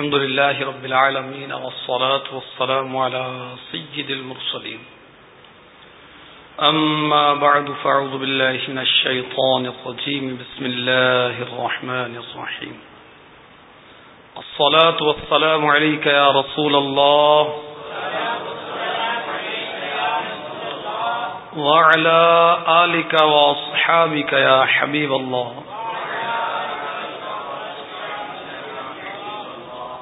الحمد لله رب العالمين والصلاة والسلام على سيد المرسلين. أما بعد فاعوذ بالله من الشيطان الرجيم. بسم الله الرحمن الرحيم. الصلاة والسلام عليك يا رسول الله. وعلى آلك وأصحابك يا حبيب الله.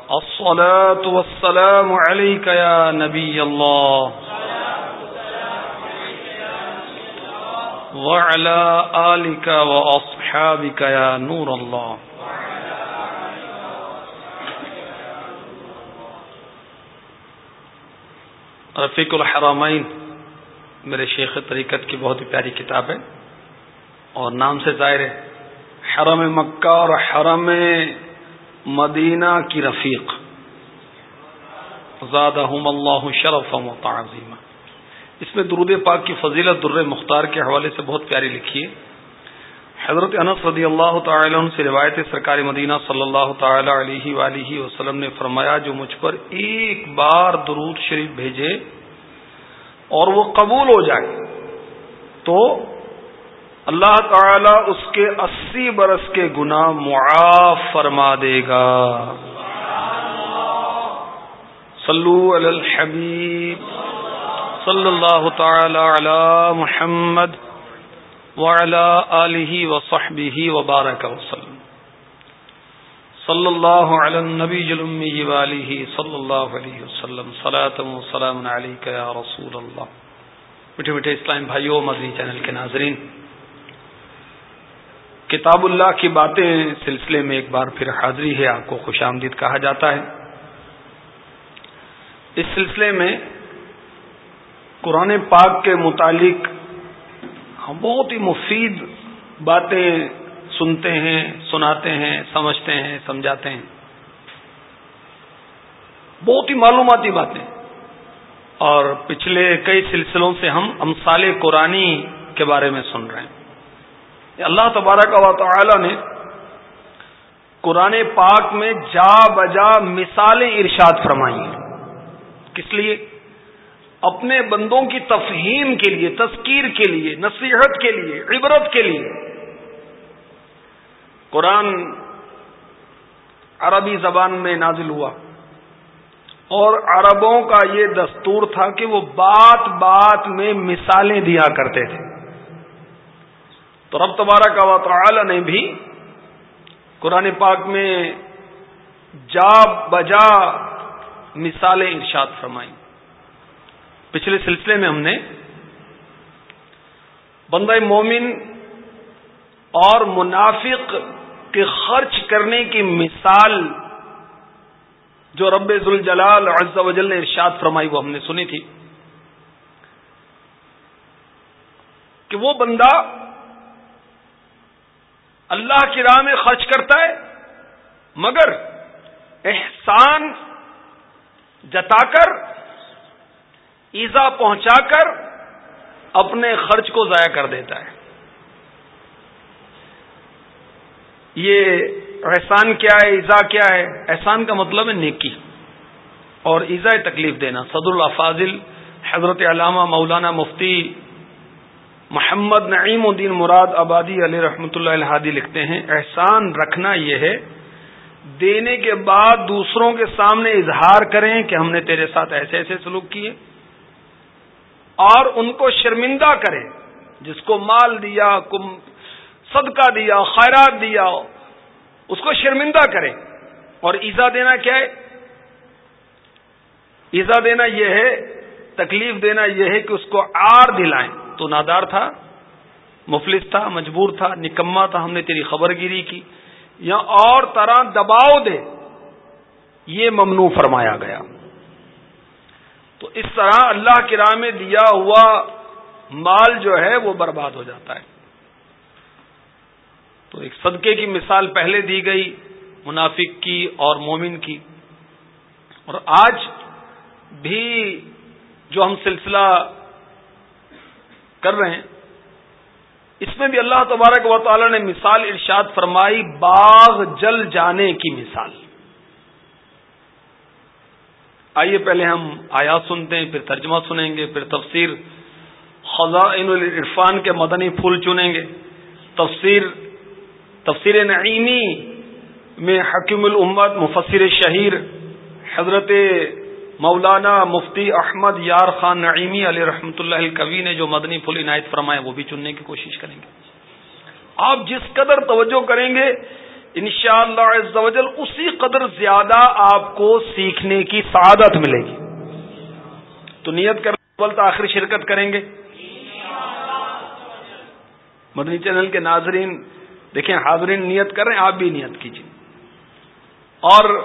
الصلاة والسلام عليك يا نبي الله. وعلى آلك وأصحابك يا نور الله. رفیق الحرامین میرے شیخ طریقت کی بہت ہی پیاری کتاب ہے اور نام سے ظاہر ہے، حرم مکہ اور حرم مدینہ کی رفیق. زادہم اللہ شرف و تعظیم اس میں درود پاک کی فضیلت در مختار کے حوالے سے بہت پیاری لکھی ہے حضرت انس رضی اللہ تعالی عنہ سے روایت سرکار مدینہ صلی اللہ تعالی علیہ وآلہ وسلم نے فرمایا، جو مجھ پر ایک بار درود شریف بھیجے اور وہ قبول ہو جائے، تو اللہ تعالی اس کے اسی برس کے گنا معاف فرما دے گا۔ صلو علی الحبیب۔ صلی اللہ تعالی علی محمد وعلى آله وصحبه وبارك وسلم۔ صلى الله على النبي الأمي وآله صلى الله عليه وسلم۔ صلاة وسلام عليك يا رسول الله مٹھے مٹھے اسلام بھائیو مدنی چینل کے ناظرین کتاب اللہ کی باتیں سلسلے میں ایک بار پھر حاضری ہے، آپ کو خوش آمدید کہا جاتا ہے۔ اس سلسلے میں قرآن پاک کے متعلق ہم بہت ہی مفید باتیں سنتے ہیں، سناتے ہیں، سمجھتے ہیں، سمجھاتے ہیں۔ بہت ہی معلوماتی باتیں۔ اور پچھلے کئی سلسلوں سے ہم امثال قرآن کے بارے میں سن رہے ہیں۔ اللہ تبارک و تعالی نے قرآن پاک میں جا بجا مثالیں ارشاد فرمائی کس لیے؟ اپنے بندوں کی تفہیم کے لیے، تذکیر کے لیے، نصیحت کے لیے، عبرت کے لیے۔ قرآن عربی زبان میں نازل ہوا۔ اور عربوں کا یہ دستور تھا کہ وہ بات بات میں مثالیں دیا کرتے تھے۔ تو رب تبارہ کا تعالی نے بھی قرآن پاک میں جا بجا مثالیں ارشاد فرمائیں۔ پچھلے سلسلے میں ہم نے بندہ مومن اور منافق کے خرچ کرنے کی مثال جو رب ذوالجلال عز و جل نے ارشاد فرمائی وہ ہم نے سنی تھی کہ وہ بندہ اللہ کی راہ میں خرچ کرتا ہے، مگر احسان جتا کر، ایزا پہنچا کر اپنے خرچ کو ضائع کر دیتا ہے۔ یہ احسان کیا ہے، ایزا کیا ہے؟ احسان کا مطلب ہے نیکی۔ اور ایزا تکلیف دینا۔ صدر اللہ فاضل حضرت علامہ مولانا مفتی محمد نعیم الدین مراد آبادی علیہ رحمۃ اللہ الحادی لکھتے ہیں، احسان رکھنا یہ ہے، دینے کے بعد دوسروں کے سامنے اظہار کریں کہ ہم نے تیرے ساتھ ایسے ایسے سلوک کیے، اور ان کو شرمندہ کرے جس کو مال دیا صدقہ دیا، خیرات دیا، اس کو شرمندہ کرے اور ایزا دینا کیا ہے؟ ایزا دینا یہ ہے، تکلیف دینا یہ ہے کہ اس کو آر دلائیں۔ تو نادار تھا، مفلس تھا، مجبور تھا نکما تھا، ہم نے تیری خبر گیری کی۔ یا اور طرح دباؤ دے۔ یہ ممنوع فرمایا گیا۔ تو اس طرح اللہ کی راہ میں دیا ہوا مال جو ہے وہ برباد ہو جاتا ہے۔ تو ایک صدقے کی مثال پہلے دی گئی، منافق کی اور مومن کی۔ اور آج بھی جو ہم سلسلہ کر رہے ہیں۔ اس میں بھی اللہ تبارک و تعالی نے مثال ارشاد فرمائی، باغ جل جانے کی مثال۔ آئیے پہلے ہم آیات سنتے ہیں، پھر ترجمہ سنیں گے، پھر تفسیر خزائن العرفان کے مدنی پھول چنیں گے۔ تفسیر تفسیر نعیمی میں حکیم الامت، مفسر شہیر، حضرت مولانا مفتی احمد یار خان نعیمی علیہ رحمۃ اللہ الکوی نے جو مدنی پھول عنایت فرمائے وہ بھی چننے کی کوشش کریں گے۔ آپ جس قدر توجہ کریں گے، انشاءاللہ شاء اللہ اسی قدر زیادہ آپ کو سیکھنے کی سعادت ملے گی۔ تو نیت کر آخر شرکت کریں گے۔ مدنی چینل کے ناظرین، دیکھیں حاضرین نیت کر رہے ہیں، آپ بھی نیت کیجیے اور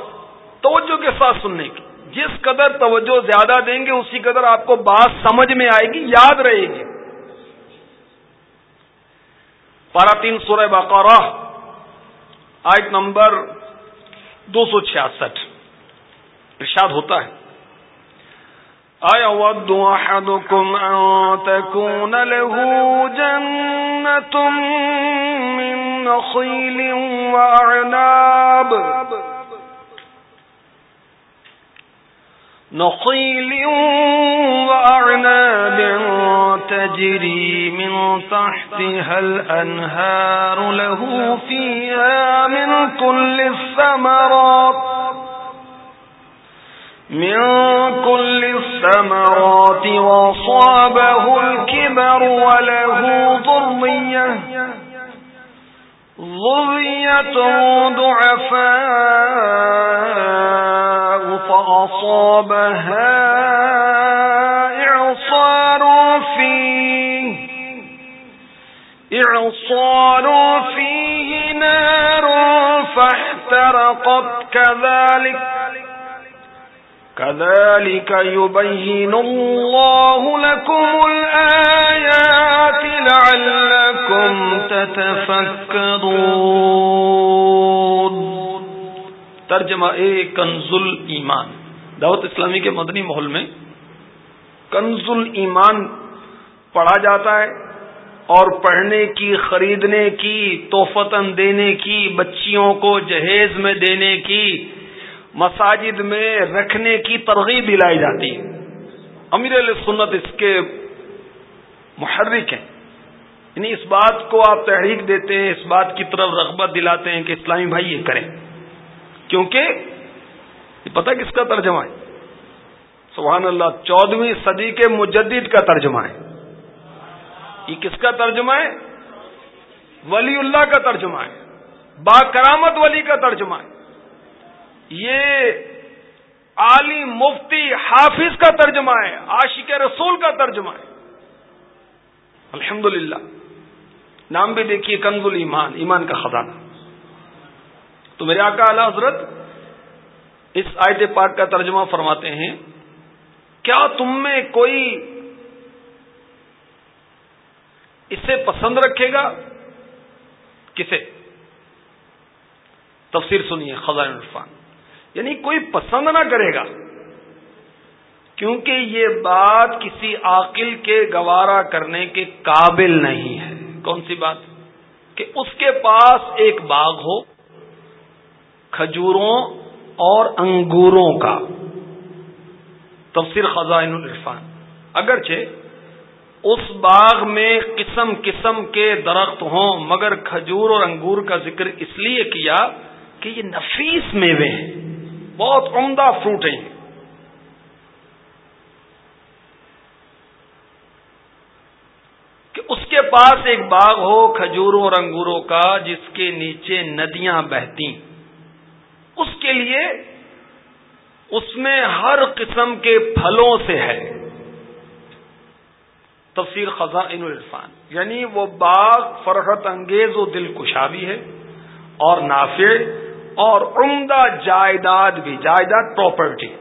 توجہ کے ساتھ سننے کی۔ جس قدر توجہ زیادہ دیں گے اسی قدر آپ کو بات سمجھ میں آئے گی، یاد رہے گی۔ پارا تین سورہ بقرہ، آیت نمبر دو سو چھیاسٹھ۔ ارشاد ہوتا ہے۔ أيود أحدكم أن تكون له جنة من نخيل وأعناب نخيل وأعناب تجري من تحتها الأنهار له فيها من كل الثمرات من كل الثمرات وصابه الكبر وله ضرية ضرية ضعفاء فأصابها إعصار فيه إعصار فيه نار فاحترقت كذلك كذلك يبين الله لكم الآيات لعلكم تتفكرون. ترجمہ اے کنز ایمان۔ دعوت اسلامی کے مدنی محل میں کنز ایمان پڑھا جاتا ہے اور پڑھنے کی، خریدنے کی توفتن دینے کی، بچیوں کو جہیز میں دینے کی، مساجد میں رکھنے کی ترغیب دلائی جاتی ہے۔ امیر علیہ سنت اس کے محرک ہیں۔ یعنی اس بات کو آپ تحریک دیتے ہیں، اس بات کی طرف رغبت دلاتے ہیں کہ اسلامی بھائی یہ کریں۔ کیونکہ یہ پتہ کس کا ترجمہ ہے؟ سبحان اللہ چودہویں صدی کے مجدد کا ترجمہ ہے۔ یہ کس کا ترجمہ ہے؟ ولی اللہ کا ترجمہ ہے۔ با کرامت ولی کا ترجمہ ہے۔ یہ عالی مفتی حافظ کا ترجمہ ہے، عاشق رسول کا ترجمہ ہے۔ الحمد نام بھی دیکھیے، کنز ایمان ایمان کا خزانہ۔ تو میرے آقا اعلی حضرت اس آیت پاک کا ترجمہ فرماتے ہیں، کیا تم میں کوئی اسے پسند رکھے گا؟ کسے؟ تفسیر سنیے خزان عرفان یعنی کوئی پسند نہ کرے گا، کیونکہ یہ بات کسی عاقل کے گوارا کرنے کے قابل نہیں ہے۔ کون سی بات؟ کہ اس کے پاس ایک باغ ہو، کھجوروں اور انگوروں کا۔ تفسیر خزائن الرفان اگرچہ اس باغ میں قسم قسم کے درخت ہوں، مگر کھجور اور انگور کا ذکر اس لیے کیا کہ یہ نفیس میوے ہیں۔ بہت عمدہ فروٹ ہیں۔ کہ اس کے پاس ایک باغ ہو کھجوروں اور انگوروں کا، جس کے نیچے ندیاں بہتی اس کے لیے اس میں ہر قسم کے پھلوں سے ہے۔ تفسیر خزائن الرفان یعنی وہ باغ فرحت انگیز و دل کشا بھی ہے اور نافع اور عمدہ جائیداد بھی، جائیداد پراپرٹی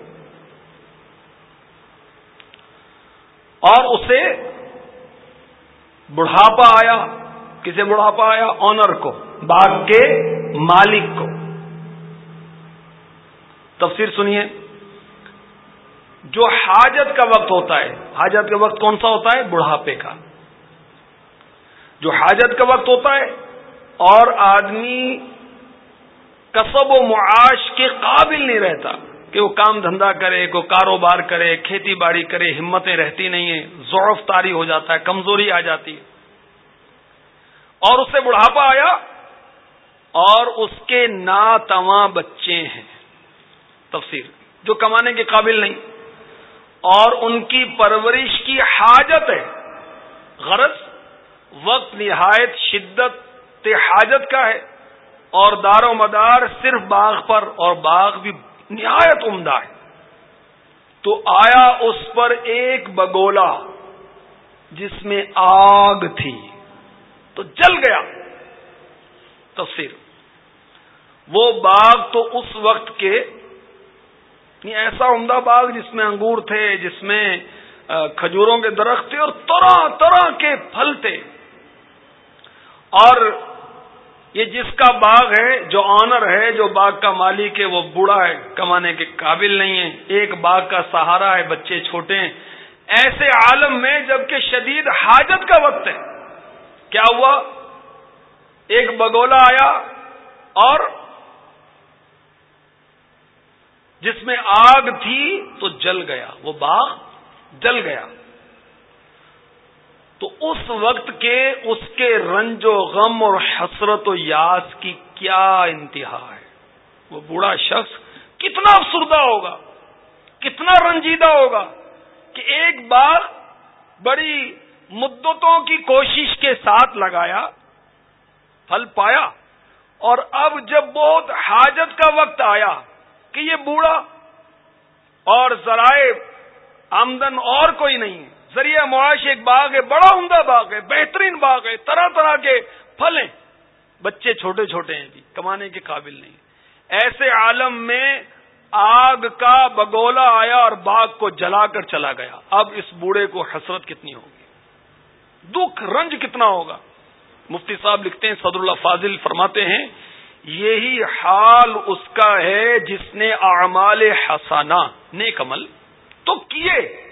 اور اسے بڑھاپا آیا، کسے بڑھاپا آیا؟ آنر کو، باغ کے مالک کو۔ تفسیر سنیے۔ جو حاجت کا وقت ہوتا ہے، حاجت کا وقت کون سا ہوتا ہے؟ بڑھاپے کا۔ جو حاجت کا وقت ہوتا ہے اور آدمی کسب و معاش کے قابل نہیں رہتا کہ وہ کام دھندا کرے، کوئی کاروبار کرے، کھیتی باڑی کرے، ہمتیں رہتی نہیں ہیں، ضعف تاری ہو جاتا ہے، کمزوری آ جاتی ہے۔ اور اس سے بڑھاپا آیا اور اس کے ناتواں بچے ہیں۔ تفسیر، جو کمانے کے قابل نہیں۔ اور ان کی پرورش کی حاجت ہے۔ غرض، وقت، نہایت، شدت حاجت کا ہے۔ اور دار و مدار صرف باغ پر، اور باغ بھی نہایت عمدہ ہے۔ تو آیا اس پر ایک بگولا جس میں آگ تھی۔ تو جل گیا۔ تفسیر۔ وہ باغ تو اس وقت کے ایسا عمدہ باغ جس میں انگور تھے، جس میں کھجوروں کے درخت تھے اور طرح طرح کے پھل تھے۔ اور یہ جس کا باغ ہے، جو آنر ہے، جو باغ کا مالک ہے، وہ بوڑھا ہے، کمانے کے قابل نہیں ہے۔ ایک باغ کا سہارا ہے، بچے چھوٹے ہیں۔ ایسے عالم میں جبکہ شدید حاجت کا وقت ہے۔ کیا ہوا؟ ایک بگولا آیا اور جس میں آگ تھی تو جل گیا، وہ باغ جل گیا۔ تو اس وقت کے اس کے رنج و غم اور حسرت و یاس کی کیا انتہا ہے؟ وہ بوڑھا شخص کتنا افسردہ ہوگا، کتنا رنجیدہ ہوگا کہ ایک بار بڑی مدتوں کی کوشش کے ساتھ لگایا، پھل پایا۔ اور اب جب بہت حاجت کا وقت آیا کہ یہ بوڑھا اور ذرائع آمدن اور کوئی نہیں ذریعہ معاش ایک باغ ہے، بڑا عمدہ باغ ہے، بہترین باغ ہے، طرح طرح کے پھل ہیں۔ بچے چھوٹے چھوٹے ہیں بھی کمانے کے قابل نہیں۔ ایسے عالم میں آگ کا بگولا آیا اور باغ کو جلا کر چلا گیا۔ اب اس بوڑھے کو حسرت کتنی ہوگی؟ دکھ، رنج کتنا ہوگا؟ مفتی صاحب لکھتے ہیں، صدر اللہ فاضل فرماتے ہیں یہی حال اس کا ہے جس نے اعمال حسانہ نیک عمل تو کیے۔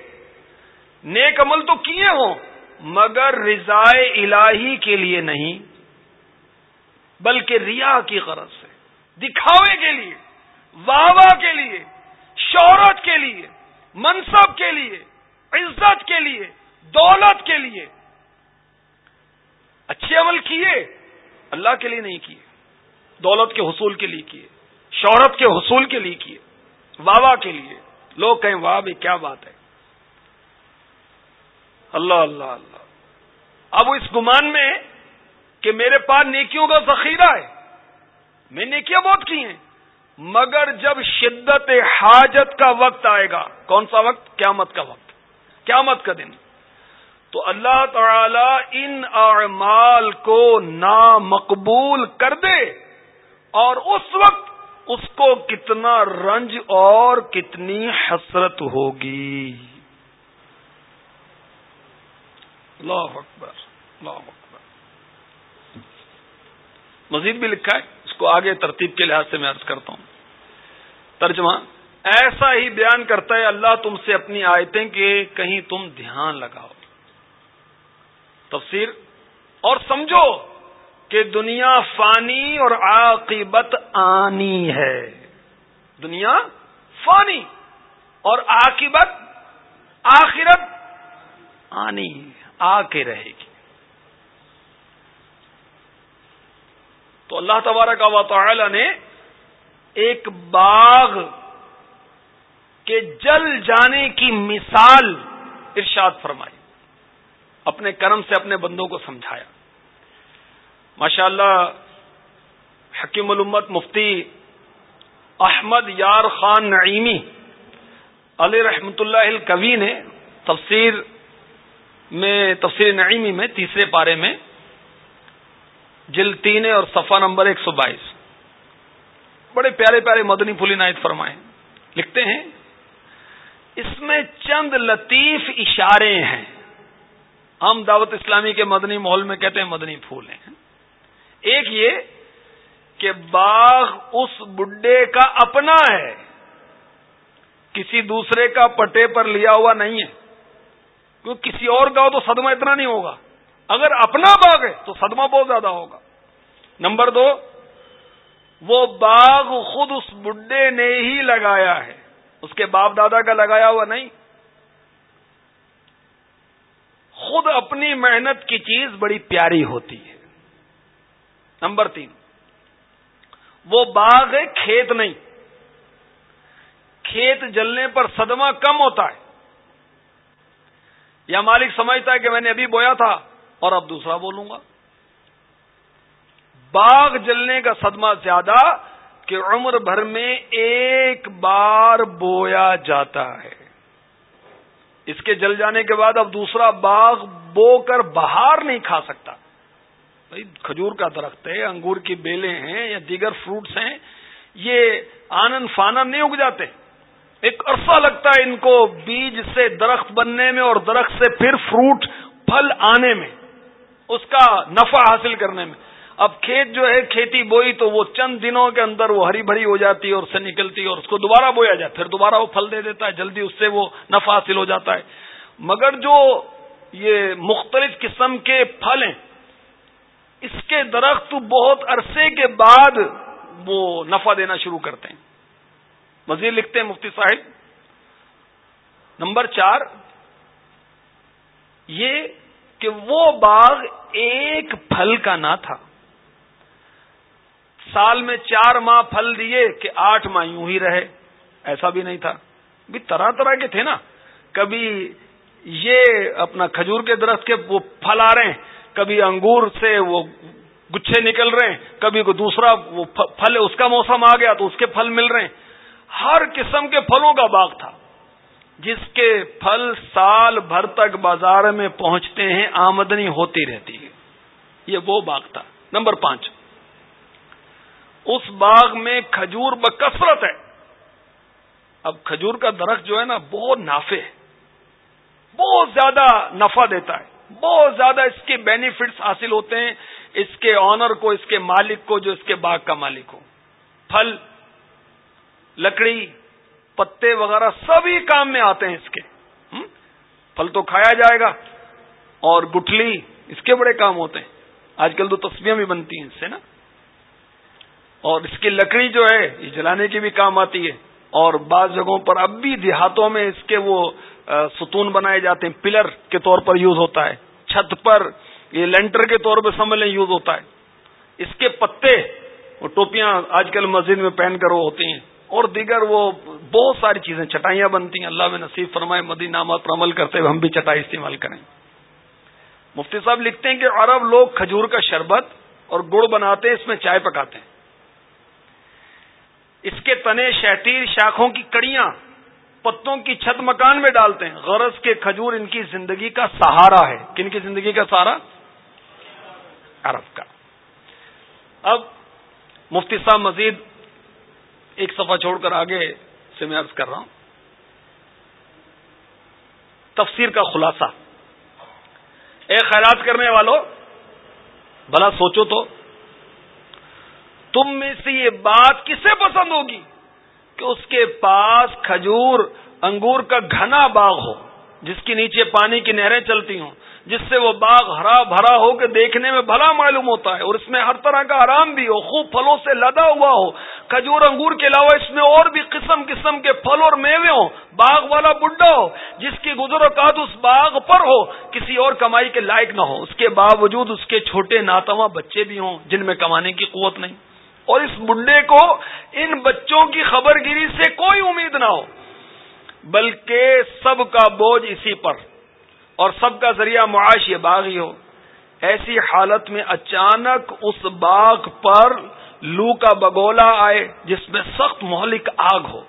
نیک عمل تو کیے ہوں، مگر رضائے الہی کے لیے نہیں، بلکہ ریا کی غرض سے، دکھاوے کے لیے واہ کے لیے، شہرت کے لیے، منصب کے لیے، عزت کے لیے، دولت کے لیے۔ اچھے عمل کیے، اللہ کے لیے نہیں کیے۔ دولت کے حصول کے لیے کیے، شہرت کے حصول کے لیے کیے واہ کے لیے۔ لوگ کہیں، واہ بھی کیا بات ہے؟ اللہ اللہ اللہ۔ اب اس گمان میں کہ میرے پاس نیکیوں کا ذخیرہ ہے۔ میں نیکیاں بہت کی ہیں، مگر جب شدت حاجت کا وقت آئے گا، کون سا وقت؟ قیامت کا وقت۔ قیامت کا دن۔ تو اللہ تعالی ان اعمال کو نامقبول کر دے۔ اور اس وقت اس کو کتنا رنج اور کتنی حسرت ہوگی۔ اللہ اکبر اللہ اکبر۔ مزید بھی لکھا ہے، اس کو آگے ترتیب کے لحاظ سے میں عرض کرتا ہوں۔ ترجمہ، ایسا ہی بیان کرتا ہے اللہ تم سے اپنی آیتیں کہ کہیں تم دھیان لگاؤ۔ تفسیر، اور سمجھو کہ دنیا فانی اور عاقبت آنی ہے۔ دنیا فانی اور عاقبت آخرت آنی آ کے رہے گی۔ تو اللہ تبارک و تعالی نے ایک باغ کے جل جانے کی مثال ارشاد فرمائی، اپنے کرم سے اپنے بندوں کو سمجھایا۔ ماشاء اللہ حکیم الامت مفتی احمد یار خان نعیمی، علی رحمت اللہ الکوی نے تفسیر میں، تفسیر نعیمی میں تیسرے پارے میں جل تین اور صفحہ نمبر ایک سو بائیس، بڑے پیارے پیارے مدنی پھولی نائت فرمائے۔ لکھتے ہیں، اس میں چند لطیف اشارے ہیں۔ ہم دعوت اسلامی کے مدنی ماحول میں کہتے ہیں مدنی پھول ہیں۔ ایک یہ کہ باغ اس بڈے کا اپنا ہے، کسی دوسرے کا پٹے پر لیا ہوا نہیں ہے۔ کیونکہ کسی اور کا ہو تو صدمہ اتنا نہیں ہوگا۔ اگر اپنا باغ ہے تو صدمہ بہت زیادہ ہوگا۔ نمبر دو، وہ باغ خود اس بڈے نے ہی لگایا ہے۔ اس کے باپ دادا کا لگایا ہوا نہیں۔ خود اپنی محنت کی چیز بڑی پیاری ہوتی ہے۔ نمبر تین۔ وہ باغ ہے، کھیت نہیں۔ کھیت جلنے پر صدمہ کم ہوتا ہے۔ یا مالک سمجھتا ہے کہ میں نے ابھی بویا تھا اور اب دوسرا بولوں گا۔ باغ جلنے کا صدمہ زیادہ کہ عمر بھر میں ایک بار بویا جاتا ہے۔ اس کے جل جانے کے بعد اب دوسرا باغ بو کر باہر نہیں کھا سکتا۔ بھائی، کھجور کا درخت ہے، انگور کی بیلیں ہیں یا دیگر فروٹس ہیں، یہ آنند فانن نہیں اگ جاتے۔ ایک عرصہ لگتا ہے ان کو بیج سے درخت بننے میں اور درخت سے پھر فروٹ پھل آنے میں، اس کا نفع حاصل کرنے میں۔ اب کھیت جو ہے، کھیتی بوئی تو وہ چند دنوں کے اندر وہ ہری بھری ہو جاتی ہے اور اس سے نکلتی ہے اور اس کو دوبارہ بویا جائے پھر دوبارہ وہ پھل دے دیتا ہے، جلدی اس سے وہ نفع حاصل ہو جاتا ہے۔ مگر جو یہ مختلف قسم کے پھل ہیں اس کے درخت بہت عرصے کے بعد وہ نفع دینا شروع کرتے ہیں۔ مزید لکھتے ہیں مفتی صاحب۔ نمبر چار، یہ کہ وہ باغ ایک پھل کا نہ تھا۔ سال میں چار ماہ پھل دیے کہ آٹھ ماہ یوں ہی رہے۔ ایسا بھی نہیں تھا۔ بھی طرح طرح کے تھے نا۔ کبھی یہ اپنا کھجور کے درخت کے وہ پھل آ رہے ہیں۔ کبھی انگور سے وہ گچھے نکل رہے ہیں، کبھی کوئی دوسرا وہ پھل، اس کا موسم آ گیا تو اس کے پھل مل رہے ہیں۔ ہر قسم کے پھلوں کا باغ تھا۔ جس کے پھل سال بھر تک بازار میں پہنچتے ہیں، آمدنی ہوتی رہتی ہے۔ یہ وہ باغ تھا۔ نمبر پانچ۔ اس باغ میں کھجور بکثرت ہے۔ اب کھجور کا درخت جو ہے نا، بہت نافع ہے۔ بہت زیادہ نفع دیتا ہے۔ بہت زیادہ اس کے بینیفٹس حاصل ہوتے ہیں، اس کے آنر کو، اس کے مالک کو، جو اس کے باغ کا مالک ہو۔ پھل، لکڑی، پتے وغیرہ سبھی کام میں آتے ہیں اس کے۔ پھل تو کھایا جائے گا۔ اور گٹھلی، اس کے بڑے کام ہوتے ہیں۔ آج کل تو تصویریں بھی بنتی ہیں اس سے نا۔ اور اس کی لکڑی جو ہے، یہ جلانے کی بھی کام آتی ہے۔ اور بعض جگہوں پر اب بھی دیہاتوں میں اس کے وہ ستون بنائے جاتے ہیں، پلر کے طور پر یوز ہوتا ہے، چھت پر، یہ لینٹر کے طور پہ سنبھلنے یوز ہوتا ہے۔ اس کے پتے، وہ ٹوپیاں آج کل مسجد میں پہن کر وہ ہوتی ہیں۔ اور دیگر وہ بہت ساری چیزیں، چٹائیاں بنتی ہیں۔ اللہ میں نصیب فرمائے مدی نامات پر عمل کرتے ہوئے ہم بھی چٹائی استعمال کریں۔ مفتی صاحب لکھتے ہیں کہ عرب لوگ کھجور کا شربت اور گڑ بناتے ہیں، اس میں چائے پکاتے ہیں۔ اس کے تنے شہتیر شاخوں کی کڑیاں پتوں کی چھت مکان میں ڈالتے ہیں۔ غرض کے کھجور ان کی زندگی کا سہارا ہے۔ کن کی زندگی کا سہارا؟ عرب کا۔ اب مفتی صاحب مزید ایک صفحہ چھوڑ کر آگے سے میں عرض کر رہا ہوں۔ تفسیر کا خلاصہ۔ اے خیرات کرنے والوں بھلا سوچو تو۔ تم میں سے یہ بات کسے پسند ہوگی؟ کہ اس کے پاس کھجور انگور کا گھنا باغ ہو، جس کے نیچے پانی کی نہریں چلتی ہوں، جس سے وہ باغ ہرا بھرا ہو کے دیکھنے میں بھلا معلوم ہوتا ہے اور اس میں ہر طرح کا آرام بھی ہو، خوب پھلوں سے لدا ہوا ہو۔ کھجور انگور کے علاوہ اس میں اور بھی قسم قسم کے پھل اور میوے ہوں۔ باغ والا بڈھا ہو، جس کی گزر اوقات اس باغ پر ہو، کسی اور کمائی کے لائق نہ ہو۔ اس کے باوجود اس کے چھوٹے ناتواں بچے بھی ہوں، جن میں کمانے کی قوت نہیں۔ اور اس بڈھے کو ان بچوں کی خبر گیری سے کوئی امید نہ ہو، بلکہ سب کا بوجھ اسی پر اور سب کا ذریعہ معاش یہ باغ ہی ہو۔ ایسی حالت میں اچانک اس باغ پر لو کا بگولا آئے، جس میں سخت مہلک آگ ہو،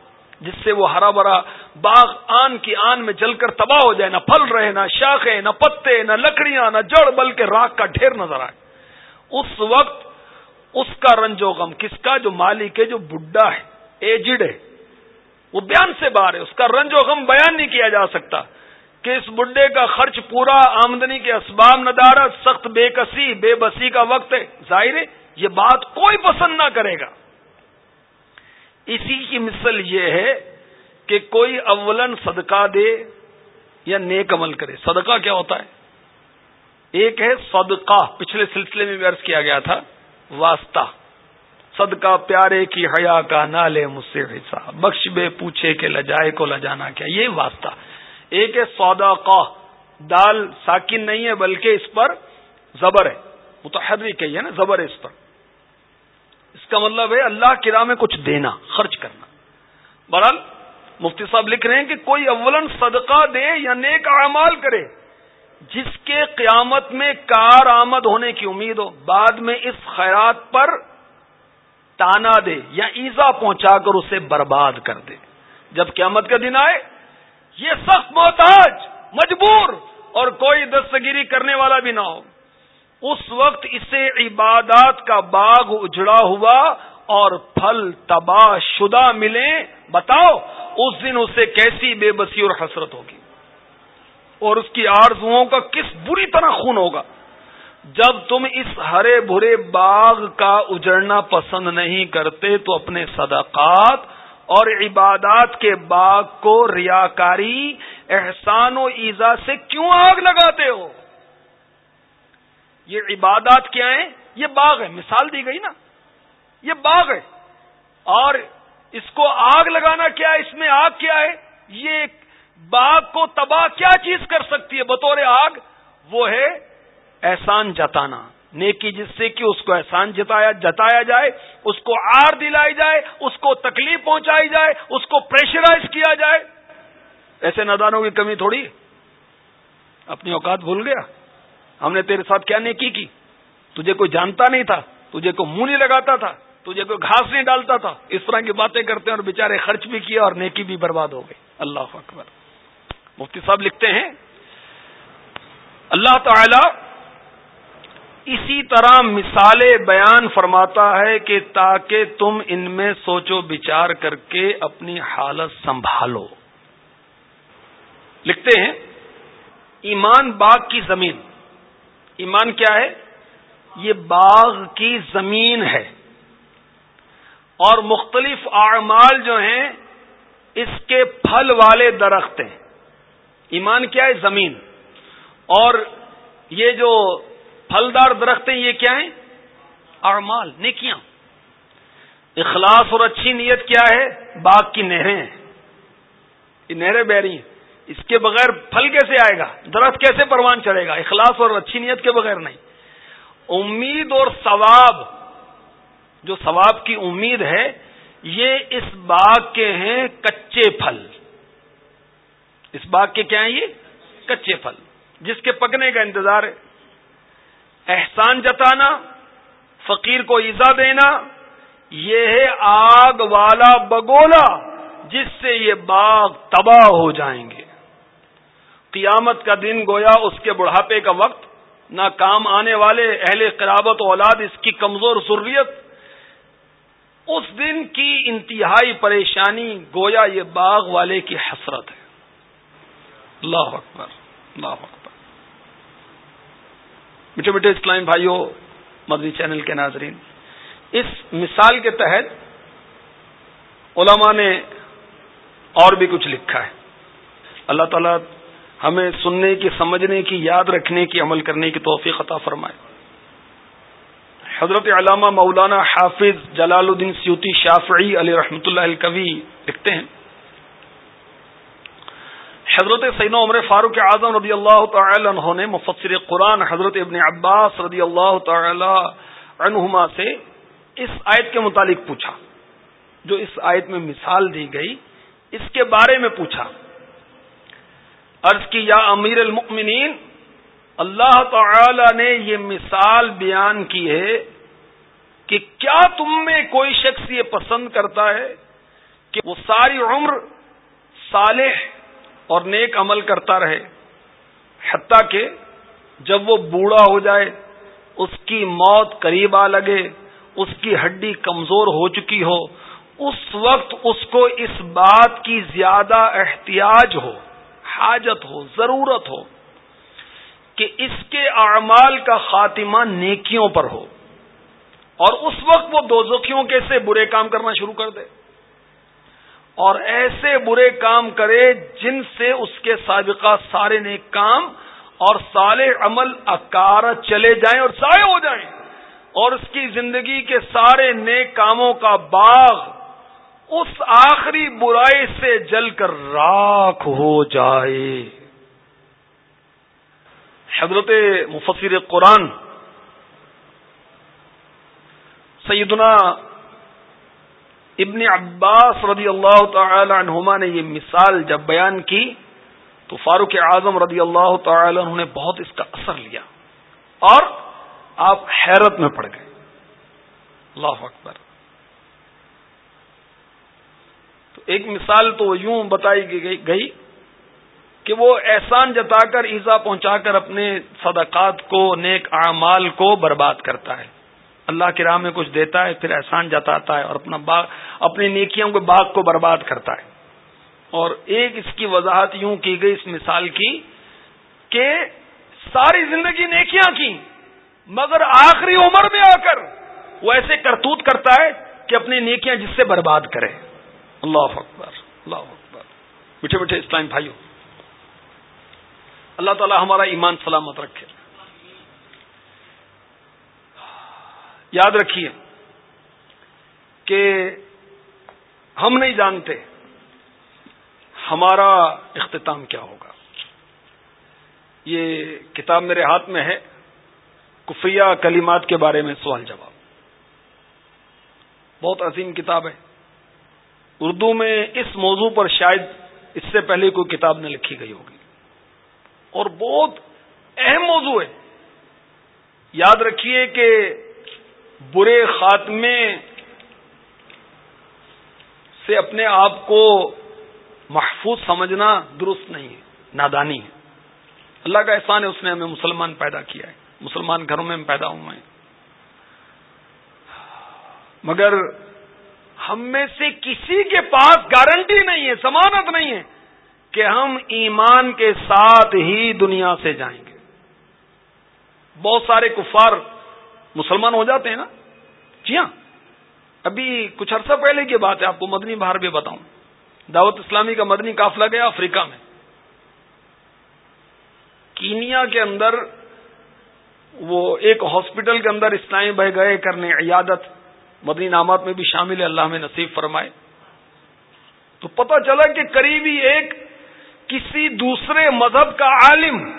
جس سے وہ ہرا بھرا باغ آن کی آن میں جل کر تباہ ہو جائے، نہ پھل رہے، نہ شاخیں، نہ پتے، نہ لکڑیاں، نہ جڑ، بلکہ راک کا ڈھیر نظر آئے۔ اس وقت اس کا رنج و غم کس کا؟ جو مالک ہے، جو بڈھا ہے، ایجڈ ہے۔ وہ بیان سے باہر ہے، اس کا رنج و غم بیان نہیں کیا جا سکتا کہ اس بڈھے کا خرچ پورا آمدنی کے اسباب ندارت سخت بے کسی، بے بسی کا وقت ہے۔ ظاہر ہے، یہ بات کوئی پسند نہ کرے گا۔ اسی کی مثل یہ ہے کہ کوئی اولن صدقہ دے یا نیک عمل کرے۔ صدقہ کیا ہوتا ہے؟ ایک ہے صدقہ، پچھلے سلسلے میں بھی عرض کیا گیا تھا۔ واسطہ۔ صدقہ پیارے کی حیا کا نالے مجھ سے حصہ۔ بخش بے پوچھے کہ لجائے کو لجانا کیا۔ یہ واسطہ۔ ایک ہے سودا دال ساکن نہیں ہے بلکہ اس پر زبر ہے۔ متحرک کہیے نا، زبر ہے اس پر۔ اس کا مطلب ہے اللہ کی راہ میں کچھ دینا، خرچ کرنا۔ بہرحال مفتی صاحب لکھ رہے ہیں کہ کوئی اولن صدقہ دے یا نیک اعمال کرے۔ جس کے قیامت میں کار آمد ہونے کی امید ہو، بعد میں اس خیرات پر تانا دے یا ایزا پہنچا کر اسے برباد کر دے۔ جب قیامت کا دن آئے، یہ سخت محتاج، مجبور اور کوئی دستگیری کرنے والا بھی نہ ہو۔ اس وقت اسے عبادات کا باغ اجڑا ہوا اور پھل تباہ شدہ ملے بتاؤ، اس دن اسے کیسی بے بسی اور حسرت ہوگی؟ اور اس کی آرزوؤں کا کس بری طرح خون ہوگا؟ جب تم اس ہرے بھرے باغ کا اجڑنا پسند نہیں کرتے تو اپنے صدقات اور عبادات کے باغ کو ریاکاری، احسان و ایزا سے کیوں آگ لگاتے ہو؟ یہ عبادات کیا ہیں؟ یہ باغ ہے، مثال دی گئی نا۔ یہ باغ ہے۔ اور اس کو آگ لگانا کیا ہے؟ اس میں آگ کیا ہے؟ یہ باغ کو تباہ کیا چیز کر سکتی ہے؟ بطور آگ، وہ ہے احسان جتانا۔ نیکی جس سے کہ اس کو احسان جتایا جتایا جائے، اس کو آر دلائی جائے، اس کو تکلیف پہنچائی جائے، اس کو پریشرائز کیا جائے۔ ایسے نادانوں کی کمی تھوڑی۔ اپنی اوقات بھول گیا۔ ہم نے تیرے ساتھ کیا نیکی کی؟ تجھے کوئی جانتا نہیں تھا، تجھے کوئی منہ نہیں لگاتا تھا، تجھے کوئی گھاس نہیں ڈالتا تھا۔ اس طرح کی باتیں کرتے ہیں اور بےچارے خرچ بھی کیا اور نیکی بھی برباد ہو گئی اللہ اکبر۔ مفتی صاحب لکھتے ہیں، اللہ تعالی اسی طرح مثالیں بیان فرماتا ہے کہ تاکہ تم ان میں سوچو بچار کر کے اپنی حالت سنبھالو۔ لکھتے ہیں، ایمان باغ کی زمین۔ ایمان کیا ہے؟ یہ باغ کی زمین ہے۔ اور مختلف اعمال جو ہیں، اس کے پھل والے درخت ہیں۔ ایمان کیا ہے؟ زمین۔ اور یہ جو پھلدار درخت ہیں، یہ کیا ہیں؟ اعمال، نیکیاں۔ اخلاص اور اچھی نیت کیا ہے؟ باغ کی نہریں ہیں۔ یہ نہریں بہ رہی ہیں۔ اس کے بغیر پھل کیسے آئے گا؟ درخت کیسے پروان چڑھے گا؟ اخلاص اور اچھی نیت کے بغیر نہیں۔ امید اور ثواب، جو ثواب کی امید ہے، یہ اس باغ کے ہیں کچے پھل۔ اس باغ کے کیا ہیں یہ؟ کچے پھل۔ جس کے پکنے کا انتظار ہے۔ احسان جتانا، فقیر کو ایزا دینا، یہ ہے آگ والا بگولا، جس سے یہ باغ تباہ ہو جائیں گے۔ قیامت کا دن گویا اس کے بڑھاپے کا وقت، نہ کام آنے والے، اہل قرابت اولاد، اس کی کمزور ضروریت۔ اس دن کی انتہائی پریشانی گویا یہ باغ والے کی حسرت ہے۔ اللہ اکبر اللہ اکبر۔ میٹھے میٹھے اسلام بھائیوں مدنی چینل کے ناظرین، اس مثال کے تحت علماء نے اور بھی کچھ لکھا ہے۔ اللہ تعالیٰ ہمیں سننے کی، سمجھنے کی، یاد رکھنے کی، عمل کرنے کی توفیق عطا فرمائے۔ حضرت علامہ مولانا حافظ جلال الدین سیوتی شافعی علی رحمۃ اللہ الکوی لکھتے ہیں۔ حضرت سین عمر فاروق اعظم رضی اللہ تعالی عنہ نے مفسر قرآن حضرت ابن عباس رضی اللہ تعالی عنہما سے اس آیت کے متعلق پوچھا، جو اس آیت میں مثال دی گئی، اس کے بارے میں پوچھا۔ عرض کی، یا امیر المؤمنین، اللہ تعالی نے یہ مثال بیان کی ہے کہ کیا تم میں کوئی شخص یہ پسند کرتا ہے کہ وہ ساری عمر صالح اور نیک عمل کرتا رہے۔ حتیٰ کہ جب وہ بوڑھا ہو جائے، اس کی موت قریب آ لگے، اس کی ہڈی کمزور ہو چکی ہو، اس وقت اس کو اس بات کی زیادہ احتیاج ہو، حاجت ہو، ضرورت ہو کہ اس کے اعمال کا خاتمہ نیکیوں پر ہو۔ اور اس وقت وہ دو زخیوں کے سے برے کام کرنا شروع کر دے۔ اور ایسے برے کام کرے جن سے اس کے سابقہ سارے نیک کام اور سارے عمل اکار چلے جائیں اور ضائع ہو جائیں۔ اور اس کی زندگی کے سارے نیک کاموں کا باغ اس آخری برائی سے جل کر راکھ ہو جائے۔ حضرت مفسر قرآن سیدنا ابن عباس رضی اللہ تعالی عنہما نے یہ مثال جب بیان کی تو فاروق اعظم رضی اللہ تعالی عنہ نے بہت اس کا اثر لیا اور آپ حیرت میں پڑ گئے۔ اللہ اکبر۔ تو ایک مثال تو یوں بتائی گئی کہ وہ احسان جتا کر ایزا پہنچا کر اپنے صدقات کو، نیک اعمال کو برباد کرتا ہے۔ اللہ کی راہ میں کچھ دیتا ہے، پھر احسان جتاتا ہے اور اپنا باغ، اپنی نیکیوں کے باغ کو برباد کرتا ہے۔ اور ایک اس کی وضاحت یوں کی گئی، اس مثال کی، کہ ساری زندگی نیکیاں کی، مگر آخری عمر میں آ کر وہ ایسے کرتوت کرتا ہے کہ اپنی نیکیاں جس سے برباد کرے۔ اللہ اکبر اللہ اکبر۔ میٹھے میٹھے اسلام بھائیوں اللہ تعالی ہمارا ایمان سلامت رکھے۔ یاد رکھیے کہ ہم نہیں جانتے ہمارا اختتام کیا ہوگا۔ یہ کتاب میرے ہاتھ میں ہے۔ کفیہ کلمات کے بارے میں سوال جواب۔ بہت عظیم کتاب ہے۔ اردو میں اس موضوع پر شاید اس سے پہلے کوئی کتاب نہ لکھی گئی ہوگی۔ اور بہت اہم موضوع ہے۔ یاد رکھیے کہ برے خاتمے سے اپنے آپ کو محفوظ سمجھنا درست نہیں ہے، نادانی ہے۔ اللہ کا احسان ہے اس نے ہمیں مسلمان پیدا کیا ہے۔ مسلمان گھروں میں ہم پیدا ہوئے ہیں۔ مگر ہم میں سے کسی کے پاس گارنٹی نہیں ہے، ضمانت نہیں ہے کہ ہم ایمان کے ساتھ ہی دنیا سے جائیں گے۔ بہت سارے کفار مسلمان ہو جاتے ہیں نا؟ جی ہاں۔ ابھی کچھ عرصہ پہلے کی بات ہے، آپ کو مدنی باہر بھی بتاؤں۔ دعوت اسلامی کا مدنی قافلہ گیا افریقہ میں۔ کینیا کے اندر وہ ایک ہاسپٹل کے اندر اسلامی بہ گئے کرنے عیادت، مدنی نامات میں بھی شامل ہے، اللہ میں نصیب فرمائے۔ تو پتہ چلا کہ قریبی ایک کسی دوسرے مذہب کا عالم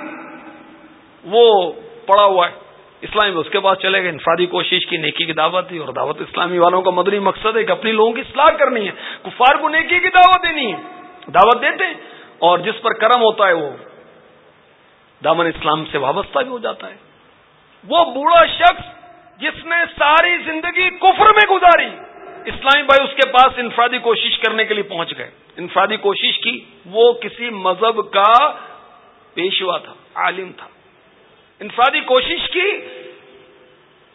وہ پڑا ہوا ہے۔ اسلامی اس کے پاس چلے گئے، انفرادی کوشش کی، نیکی کی دعوت دی اور دعوت اسلامی والوں کا مدنی مقصد ہے کہ اپنی لوگوں کی اصلاح کرنی ہے، کفار کو نیکی کی دعوت دینی ہے، دعوت دیتے ہیں اور جس پر کرم ہوتا ہے وہ دامن اسلام سے وابستہ بھی ہو جاتا ہے۔ وہ بوڑھا شخص جس نے ساری زندگی کفر میں گزاری، اسلامی بھائی اس کے پاس انفرادی کوشش کرنے کے لیے پہنچ گئے۔ انفرادی کوشش کی، وہ کسی مذہب کا پیشوا تھا، عالم تھا۔ انفرادی کوشش کی،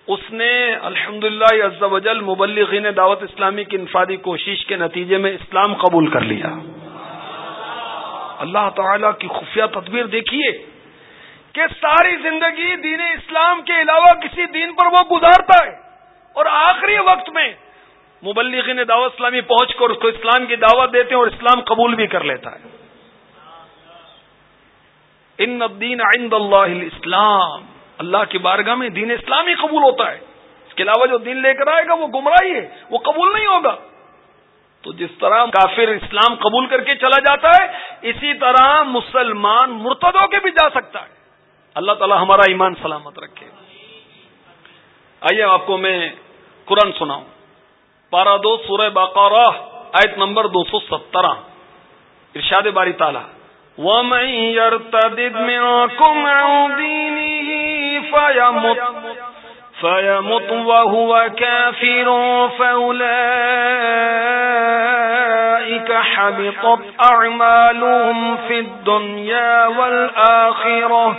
اس نے الحمد للہ وجل مبلغین دعوت اسلامی کی انفرادی کوشش کے نتیجے میں اسلام قبول کر لیا۔ اللہ تعالی کی خفیہ تدبیر دیکھیے کہ ساری زندگی دین اسلام کے علاوہ کسی دین پر وہ گزارتا ہے۔ اور آخری وقت میں مبلغین دعوت اسلامی پہنچ کر اس کو اسلام کی دعوت دیتے ہیں اور اسلام قبول بھی کر لیتا ہے۔ ان الدین عند اللہ اسلام اللہ کی بارگاہ میں دین اسلامی قبول ہوتا ہے۔ اس کے علاوہ جو دین لے کر آئے گا وہ گمراہی ہے، وہ قبول نہیں ہوگا۔ تو جس طرح کافر اسلام قبول کر کے چلا جاتا ہے، اسی طرح مسلمان مرتدوں کے بھی جا سکتا ہے۔ اللہ تعالی ہمارا ایمان سلامت رکھے۔ آئیے آپ کو میں قرآن سناؤں۔ پارا دو سورہ باقارہ آیت نمبر دو سو سترہ۔ ارشاد باری تعالیٰ۔ ومن يرتد منكم عن دينه فيمت فيمت وهو كافر فأولئك حبطت أعمالهم في الدنيا والآخرة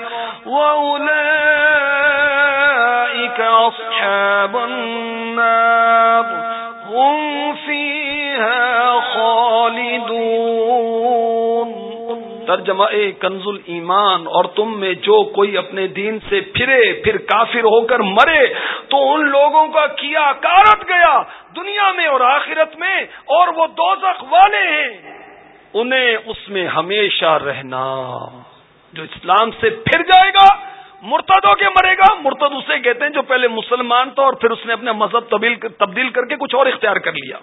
وأولئك أصحاب النار هم فيها ترجمہ کنز ایمان اور تم میں جو کوئی اپنے دین سے پھرے، پھر کافر ہو کر مرے، تو ان لوگوں کا کیا کارت گیا دنیا میں اور آخرت میں، اور وہ دو والے ہیں۔ انہیں اس میں ہمیشہ رہنا۔ جو اسلام سے پھر جائے گا، مرتد ہو کے مرے گا۔ مرتد اسے کہتے ہیں جو پہلے مسلمان تھا اور پھر اس نے اپنے مذہب تبدیل کر کے کچھ اور اختیار کر لیا۔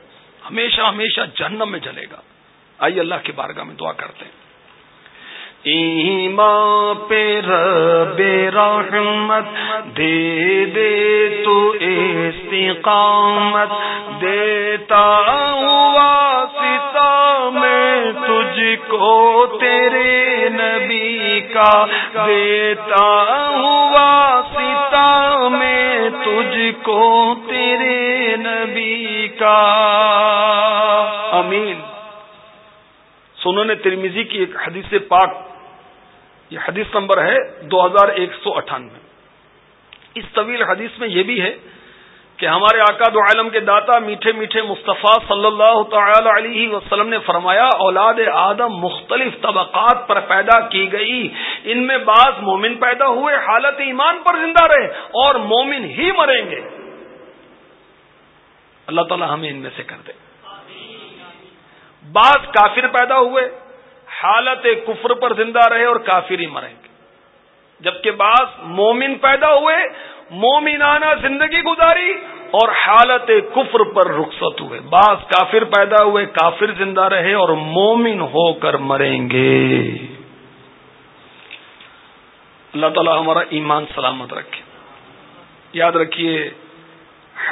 ہمیشہ ہمیشہ جہنم میں جلے گا۔ آئیے اللہ کی بارگاہ میں دعا کرتے ہیں۔ ایمان پہ رب رحمت، دے دے تو استقامت، دیتا ہوا ستا میں تجھ کو تیرے نبی کا، دیتا ہوا ستا میں تجھ کو تیرے نبی کا۔ امین سنوں نے ترمیزی کی ایک حدیث پاک یہ حدیث نمبر ہے دو ہزار ایک سو اٹھانوے۔ اس طویل حدیث میں یہ بھی ہے کہ ہمارے آقا دو عالم کے داتا میٹھے میٹھے مصطفیٰ صلی اللہ تعالی علیہ وسلم نے فرمایا، اولاد آدم مختلف طبقات پر پیدا کی گئی۔ ان میں بعض مومن پیدا ہوئے، حالت ایمان پر زندہ رہے اور مومن ہی مریں گے۔ اللہ تعالی ہمیں ان میں سے کر دے۔ بعض کافر پیدا ہوئے حالت کفر پر زندہ رہے اور کافر ہی مریں گے۔ جبکہ بعض مومن پیدا ہوئے، مومنانہ زندگی گزاری اور حالت کفر پر رخصت ہوئے۔ بعض کافر پیدا ہوئے، کافر زندہ رہے اور مومن ہو کر مریں گے۔ اللہ تعالی ہمارا ایمان سلامت رکھے۔ یاد رکھیے،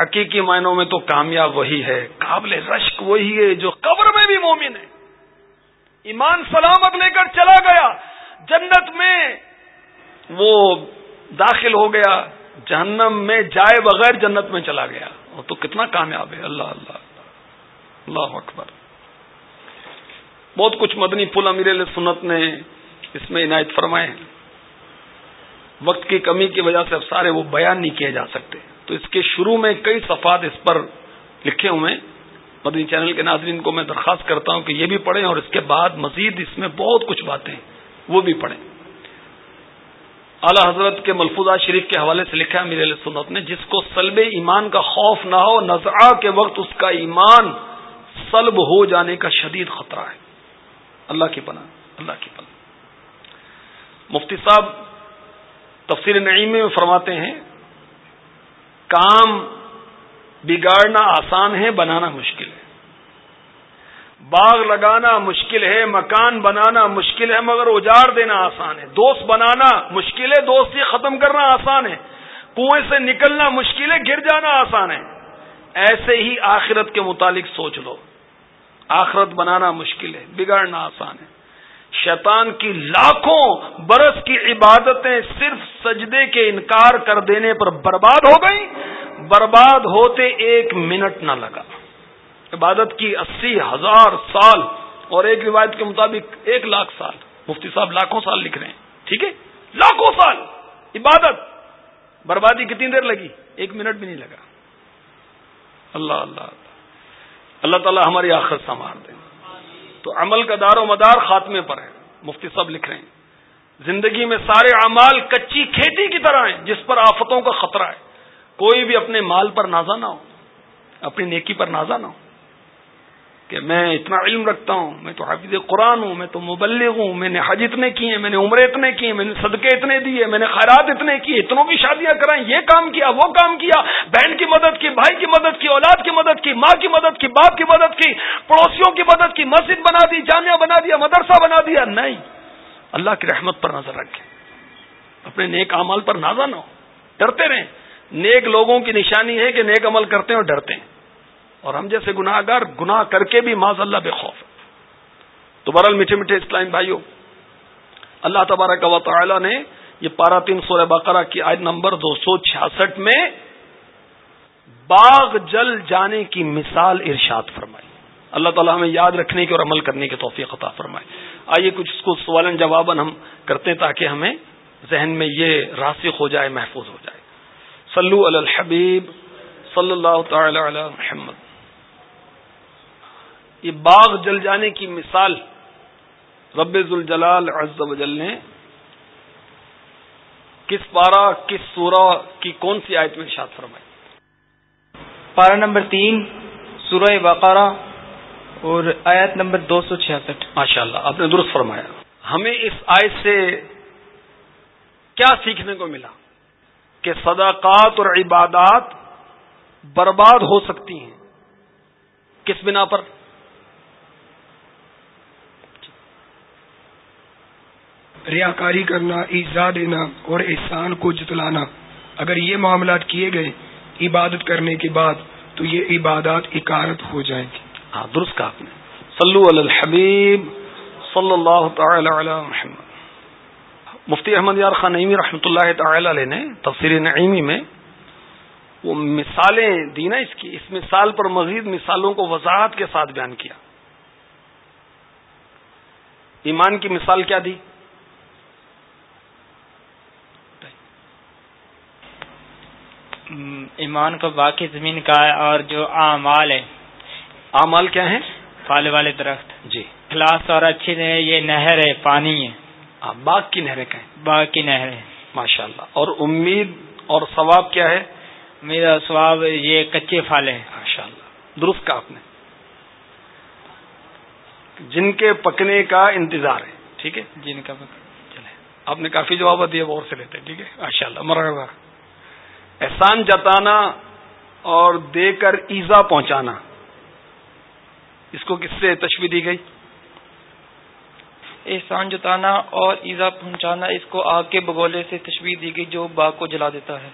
حقیقی معنوں میں تو کامیاب وہی ہے، قابل رشک وہی ہے جو قبر میں بھی مومن ہے۔ ایمان سلامت لے کر چلا گیا، جنت میں وہ داخل ہو گیا، جہنم میں جائے بغیر جنت میں چلا گیا۔ وہ تو کتنا کامیاب ہے، اللہ اللہ اللہ اکبر۔ بہت کچھ مدنی پھول امیر سنت نے اس میں عنایت فرمائے ہیں۔ وقت کی کمی کی وجہ سے اب سارے وہ بیان نہیں کیے جا سکتے۔ تو اس کے شروع میں کئی صفات اس پر لکھے ہوئے مدنی چینل کے ناظرین کو میں درخواست کرتا ہوں کہ یہ بھی پڑھیں اور اس کے بعد مزید اس میں بہت کچھ باتیں وہ بھی پڑھیں۔ اعلی حضرت کے ملفوظہ شریف کے حوالے سے لکھا ہے میرے سنت نے، جس کو سلب ایمان کا خوف نہ ہو، نزعہ کے وقت اس کا ایمان سلب ہو جانے کا شدید خطرہ ہے۔ اللہ کی پناہ، اللہ کی پناہ۔ مفتی صاحب تفسیر نعیم میں فرماتے ہیں، کام بگاڑنا آسان ہے، بنانا مشکل ہے۔ باغ لگانا مشکل ہے، مکان بنانا مشکل ہے، مگر اجاڑ دینا آسان ہے۔ دوست بنانا مشکل ہے، دوستی ختم کرنا آسان ہے۔ کنویں سے نکلنا مشکل ہے، گر جانا آسان ہے۔ ایسے ہی آخرت کے متعلق سوچ لو۔ آخرت بنانا مشکل ہے، بگاڑنا آسان ہے۔ شیطان کی لاکھوں برس کی عبادتیں صرف سجدے کے انکار کر دینے پر برباد ہو گئی برباد ہوتے ایک منٹ نہ لگا۔ عبادت کی اسی ہزار سال اور ایک روایت کے مطابق ایک لاکھ سال۔ مفتی صاحب لاکھوں سال لکھ رہے ہیں۔ ٹھیک ہے؟ لاکھوں سال۔ عبادت۔ بربادی کتنی دیر لگی؟ ایک منٹ بھی نہیں لگا۔ اللہ اللہ اللہ۔ تعالیٰ ہماری آخر سنوار دیں تو عمل کا دار و مدار خاتمے پر ہے مفتی صاحب لکھ رہے ہیں۔ زندگی میں سارے اعمال کچی کھیتی کی طرح ہیں، جس پر آفتوں کا خطرہ ہے۔ کوئی بھی اپنے مال پر نازا نہ ہو، اپنی نیکی پر نازا نہ ہو۔ کہ میں اتنا علم رکھتا ہوں، میں تو حافظ قرآن ہوں، میں تو مبلغ ہوں، میں نے حج اتنے کیے، میں نے عمرے اتنے کیے، میں نے صدقے اتنے دیے، میں نے خیرات اتنے کیے، اتنوں کی شادیاں کرائیں، یہ کام کیا، وہ کام کیا، بہن کی مدد کی، بھائی کی مدد کی، اولاد کی مدد کی، ماں کی مدد کی، باپ کی مدد کی، پڑوسیوں کی مدد کی، مسجد بنا دی، جامعہ بنا دیا، مدرسہ بنا دیا، نہیں۔ اللہ کی رحمت پر نظر رکھے اپنے نیک امال پر نازا نہ ہو۔ ڈرتے رہیں۔ نیک لوگوں کی نشانی ہے کہ نیک عمل کرتے ہیں اور ڈرتے ہیں۔ اور ہم جیسے گناہ گار گناہ کر کے بھی ماض اللہ بے خوف تو برال میٹھے میٹھے اسلام بھائیوں، اللہ تبارک و تعالی نے یہ پارا تین سورہ بقرہ کی آیت نمبر دو سو چھیاسٹھ میں باغ جل جانے کی مثال ارشاد فرمائی۔ اللہ تعالیٰ ہمیں یاد رکھنے کی اور عمل کرنے کی توفیق عطا فرمائے۔ آئیے کچھ اس کو سوال جواباً ہم کرتے ہیں تاکہ ہمیں ذہن میں یہ راسخ ہو جائے، محفوظ ہو جائے۔ صلو علی الحبیب، صلی اللہ تعالی علی محمد۔ یہ باغ جل جانے کی مثال رب الجلال عز و جل نے کس پارا کس سورہ کی کون سی آیت میں ارشاد فرمائی؟ پارا نمبر تین سورہ بقرہ اور آیت نمبر دو سو چھیاسٹھ۔ ماشاء اللہ آپ نے درست فرمایا۔ ہمیں اس آیت سے کیا سیکھنے کو ملا؟ کہ صداقات اور عبادات برباد ہو سکتی ہیں۔ کس بنا پر؟ ریاکاری کرنا ایزا دینا اور احسان کو جتلانا۔ اگر یہ معاملات کیے گئے عبادت کرنے کے بعد، تو یہ عبادات اکارت ہو جائیں گی ہاں درست کہا آپ نے۔ صلو علی الحبیب، صلی اللہ تعالی علی محمد۔ مفتی احمد یار خان نعیمی رحمۃ اللہ تعالی علیہ نے تفسیر نعیمی میں وہ مثالیں دی نا اس کی۔ اس مثال پر مزید مثالوں کو وضاحت کے ساتھ بیان کیا۔ ایمان کی مثال کیا دی؟ ایمان کو باقی زمین کا ہے اور جو اعمال ہے اعمال کیا ہیں؟ پھل والے درخت۔ جی۔ کلاس اور اچھی یہ نہر ہے پانی ہے۔ باغ کی نہریں کہیں باغ کی نہر ہے۔ ماشاء اللہ اور امید اور ثواب کیا ہے؟ میرا ثواب یہ کچے پھل ہیں۔ ماشاء اللہ درست کا آپ نے۔ جن کے پکنے کا انتظار ہے ٹھیک ہے؟ جن کا چلے آپ نے کافی جواب دیے وہ اور سے لیتے ٹھیک ہے؟ ماشاء اللہ مرحبا۔ احسان جتانا اور دے کر ایزا پہنچانا۔ اس کو کس سے تشویح دی گئی؟ احسان جتانا اور ایزا پہنچانا اس کو آگ کے بگولے سے تشویح دی گئی جو باغ کو جلا دیتا ہے۔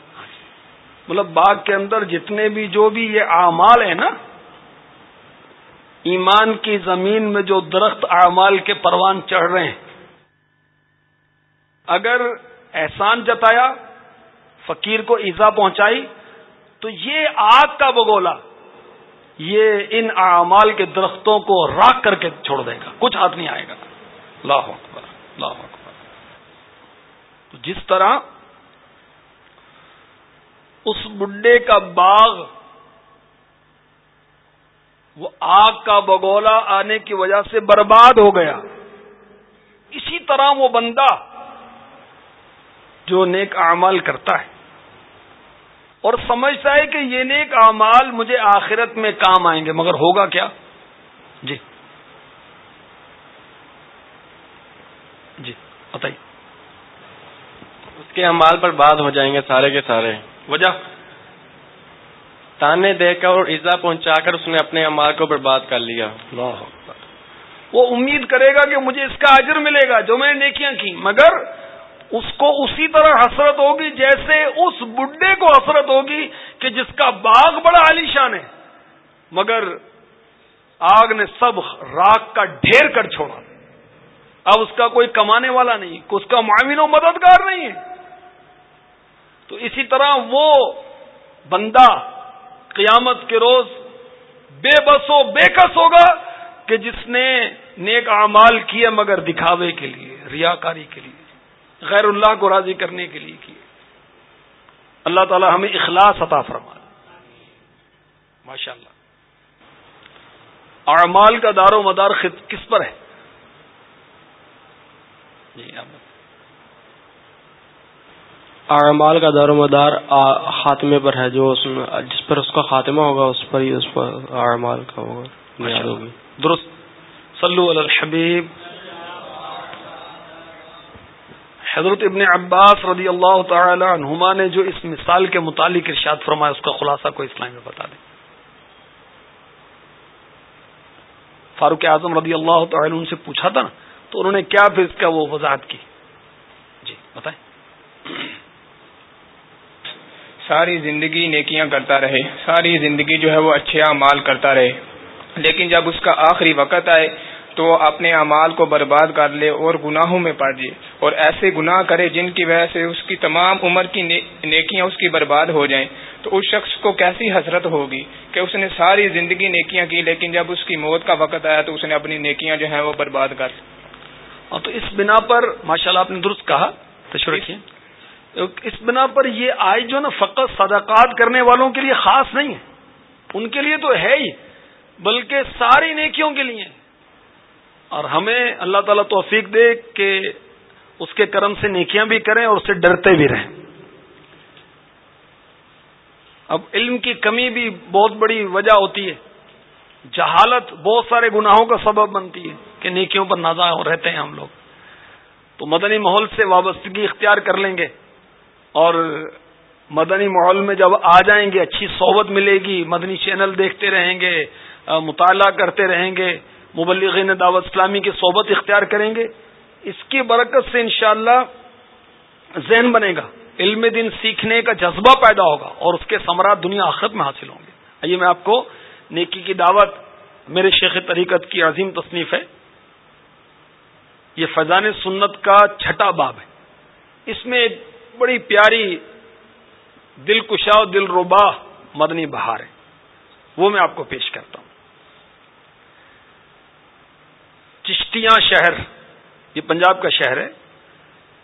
مطلب باغ کے اندر جتنے بھی جو بھی یہ اعمال ہیں نا ایمان کی زمین میں جو درخت اعمال کے پروان چڑھ رہے ہیں۔ اگر احسان جتایا فقیر کو ایزا پہنچائی، تو یہ آگ کا بگولا، یہ ان اعمال کے درختوں کو راک کر کے چھوڑ دے گا، کچھ ہاتھ نہیں آئے گا۔ اللہ اکبر اللہ اکبر۔ تو جس طرح اس بڈے کا باغ، وہ آگ کا بگولا آنے کی وجہ سے برباد ہو گیا۔ اسی طرح وہ بندہ جو نیک اعمال کرتا ہے۔ اور سمجھتا ہے کہ یہ نیک اعمال مجھے آخرت میں کام آئیں گے مگر ہوگا کیا؟ جی۔ جی بتائیے۔ اس کے امال پر بات ہو جائیں گے سارے کے سارے۔ وجہ۔ تانے دے کر اور ایزا پہنچا کر اس نے اپنے امال کو برباد کر لیا۔ وہ امید کرے گا کہ مجھے اس کا اجر ملے گا جو میں نے نیکیاں کی مگر اس کو اسی طرح حسرت ہوگی جیسے اس بڈھے کو حسرت ہوگی کہ جس کا باغ بڑا عالیشان ہے۔ مگر آگ نے سب راک کا ڈھیر کر چھوڑا۔ اب اس کا کوئی کمانے والا نہیں، اس کا معاون و مددگار نہیں ہے۔ تو اسی طرح وہ بندہ قیامت کے روز بے بس و بے کس ہوگا کہ جس نے نیک اعمال کیے مگر دکھاوے کے لیے ریاکاری کے لیے۔ غیر اللہ کو راضی کرنے کے لیے کیے اللہ تعالی ہمیں اخلاص عطا فرما ماشاء اللہ اعمال کا دار و مدار کس پر ہے؟ جی اعمال کا دار و مدار خاتمے پر ہے جو جس پر اس کا خاتمہ ہوگا اس پر ہی اس پر اعمال کا ہوگا۔ درست۔ صلو علی الحبیب۔ حضرت ابن عباس رضی اللہ تعالی عنہما نے جو اس مثال کے متعلق ارشاد فرمایا، اس کا خلاصہ کو اسلام میں بتا دیں۔ فاروق اعظم رضی اللہ تعالی ان سے پوچھا تھا نا، تو انہوں نے کیا پھر اس کا وہ وضاحت کی؟ جی بتائیں۔ ساری زندگی نیکیاں کرتا رہے، ساری زندگی جو ہے وہ اچھے اعمال کرتا رہے، لیکن جب اس کا آخری وقت آئے تو اپنے اعمال کو برباد کر لے اور گناہوں میں پڑ جائے اور ایسے گناہ کرے جن کی وجہ سے اس کی تمام عمر کی نیکیاں اس کی برباد ہو جائیں۔ تو اس شخص کو کیسی حسرت ہوگی کہ اس نے ساری زندگی نیکیاں کی لیکن جب اس کی موت کا وقت آیا تو اس نے اپنی نیکیاں جو ہیں وہ برباد کر ہاں، تو اس بنا پر ماشاء اللہ آپ نے درست کہا رکھیے اس بنا پر یہ آئی جو نا فقط صدقات کرنے والوں کے لیے خاص نہیں ہے۔ ان کے لیے تو ہے ہی بلکہ ساری نیکیوں کے لیے۔ اور ہمیں اللہ تعالیٰ توفیق دے کہ اس کے کرم سے نیکیاں بھی کریں اور اس سے ڈرتے بھی رہیں۔ اب علم کی کمی بھی بہت بڑی وجہ ہوتی ہے۔ جہالت بہت سارے گناہوں کا سبب بنتی ہے کہ نیکیوں پر نازا رہتے ہیں ہم لوگ۔ تو مدنی ماحول سے وابستگی اختیار کر لیں گے اور مدنی ماحول میں جب آ جائیں گے، اچھی صحبت ملے گی، مدنی چینل دیکھتے رہیں گے، مطالعہ کرتے رہیں گے مبلغین دعوت اسلامی کی صحبت اختیار کریں گے۔ اس کی برکت سے انشاءاللہ اللہ ذہن بنے گا۔ علم دن سیکھنے کا جذبہ پیدا ہوگا اور اس کے ثمرات دنیا آخر میں حاصل ہوں گے۔ آئیے میں آپ کو نیکی کی دعوت، میرے شیخ طریقت کی عظیم تصنیف ہے۔ یہ فضان سنت کا چھٹا باب ہے۔ اس میں ایک بڑی پیاری دل کشا دل ربا مدنی بہار ہے۔ وہ میں آپ کو پیش کرتا ہوں۔ چشتیاں شہر، یہ پنجاب کا شہر ہے۔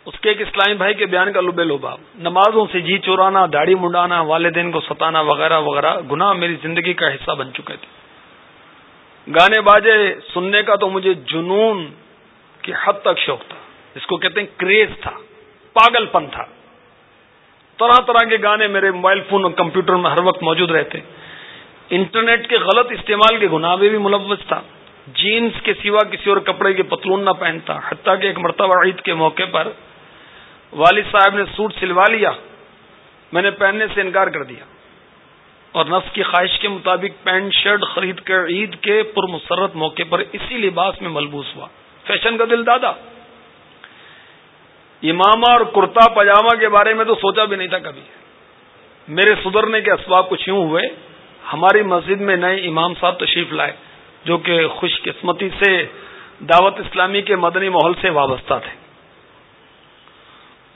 اس کے ایک اسلامی بھائی کے بیان کا لبے لباب۔ نمازوں سے جی چورانا، داڑھی منڈانا، والدین کو ستانا وغیرہ وغیرہ گناہ میری زندگی کا حصہ بن چکے تھے۔ گانے باجے، سننے کا تو مجھے جنون کی حد تک شوق تھا۔ اس کو کہتے ہیں کریز تھا، پاگل پن تھا۔ طرح طرح کے گانے میرے موبائل فون اور کمپیوٹر میں ہر وقت موجود رہتے۔ انٹرنیٹ کے غلط استعمال کے گناہ بھی ملوث تھا۔ جینس کے سوا کسی اور کپڑے کے پتلون نہ پہنتا، حتیٰ کہ ایک مرتبہ عید کے موقع پر والد صاحب نے سوٹ سلوا لیا، میں نے پہننے سے انکار کر دیا۔ اور نفس کی خواہش کے مطابق پینٹ، شرٹ خرید کر عید کے پر مسرت موقع پر اسی لباس میں ملبوس ہوا۔ فیشن کا دل دادا۔ امامہ اور کرتا پاجامہ کے بارے میں تو سوچا بھی نہیں تھا کبھی۔ میرے سدھرنے کے اسباب کچھ یوں ہوئے، ہماری مسجد میں نئے امام صاحب تشریف لائے۔ جو کہ خوش قسمتی سے دعوت اسلامی کے مدنی ماحول سے وابستہ تھے۔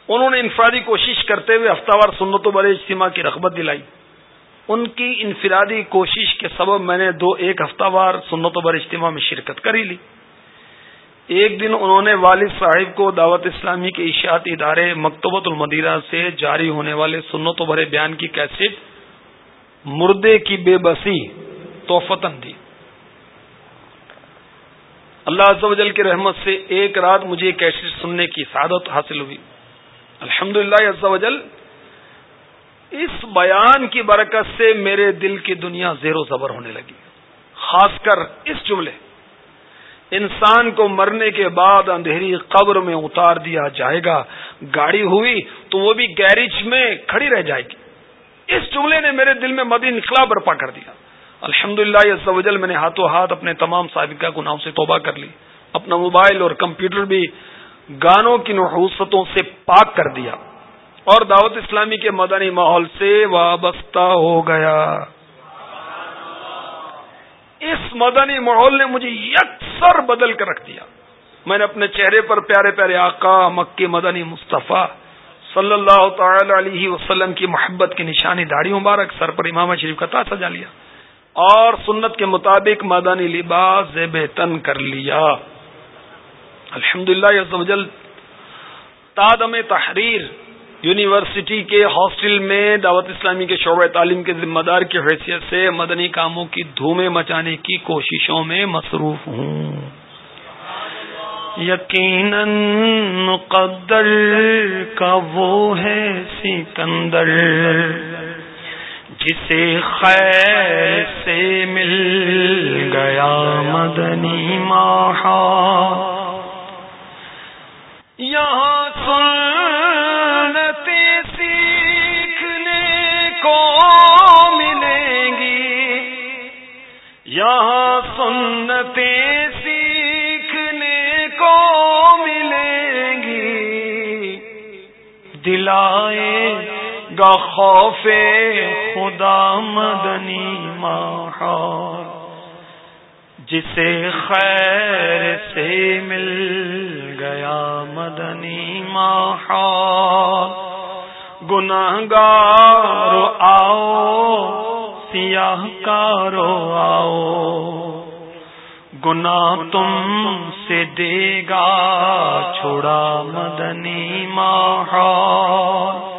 انہوں نے انفرادی کوشش کرتے ہوئے ہفتہ وار سنت و بڑے اجتماع کی رغبت دلائی۔ ان کی انفرادی کوشش کے سبب میں نے دو ایک ہفتہ وار سنت و بر اجتماع میں شرکت کری لی۔ ایک دن انہوں نے والد صاحب کو دعوت اسلامی کے اشاعت ادارے مکتبۃ المدیرہ سے جاری ہونے والے سنت و بھرے بیان کی کیسٹ مردے کی بے بسی توفتن دی۔ اللہ عز و جل کی رحمت سے ایک رات مجھے کیسٹ سننے کی سعادت حاصل ہوئی۔ الحمد للہ اس بیان کی برکت سے میرے دل کی دنیا زیر و زبر ہونے لگی۔ خاص کر اس جملے، انسان کو مرنے کے بعد اندھیری قبر میں اتار دیا جائے گا، گاڑی ہوئی تو وہ بھی گیریج میں کھڑی رہ جائے گی۔ اس جملے نے میرے دل میں مدی انقلاب برپا کر دیا۔ الحمد للہ میں نے ہاتھوں ہاتھ اپنے تمام سابقہ گناہوں سے توبہ کر لی۔ اپنا موبائل اور کمپیوٹر بھی گانوں کی نحوستوں سے پاک کر دیا۔ اور دعوت اسلامی کے مدنی ماحول سے وابستہ ہو گیا۔ اس مدنی ماحول نے مجھے یکسر بدل کر رکھ دیا۔ میں نے اپنے چہرے پر پیارے پیارے آقا مکی مدنی مصطفیٰ صلی اللہ تعالی علیہ وسلم کی محبت کی نشانی داڑھی مبارک، سر پر امام شریف کا تا سجا لیا۔ اور سنت کے مطابق مدنی لباس زیب تن کر لیا۔ الحمد للہ تادم تحریر یونیورسٹی کے ہاسٹل میں دعوت اسلامی کے شعبہ تعلیم کے ذمہ دار کی حیثیت سے مدنی کاموں کی دھومیں مچانے کی کوششوں میں مصروف ہوں۔ یقیناً مقدر کا وہ ہے سکندر۔ جسے خیر سے مل گیا مدنی ماہا۔ یہاں سنتے سیکھنے کو ملیں گی۔ یہاں سنتے سیکھنے کو ملیں گی۔ دلائے گا خوف خدا مدنی ماحول، جسے خیر سے مل گیا مدنی ماحول۔ گناہ گارو آؤ، سیاہ کارو آؤ۔ گنا تم سے دے گا، چھوڑا مدنی ماحول۔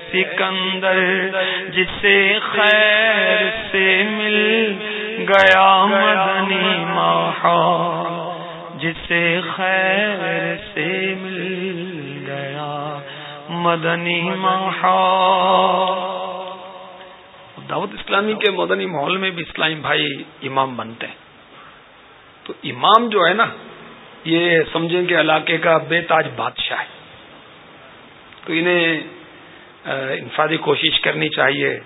سکندر، جسے خیر سے مل گیا مدنی محا جسے خیر سے مل گیا مدنی محا دعوت اسلامی کے مدنی ماحول میں بھی اسلامی بھائی امام بنتے ہیں۔ تو امام جو ہے نا، یہ سمجھیں کہ علاقے کا بے تاج بادشاہ ہے۔ تو انہیں انفرادی کوشش کرنی چاہیے،